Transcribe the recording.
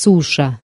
суша.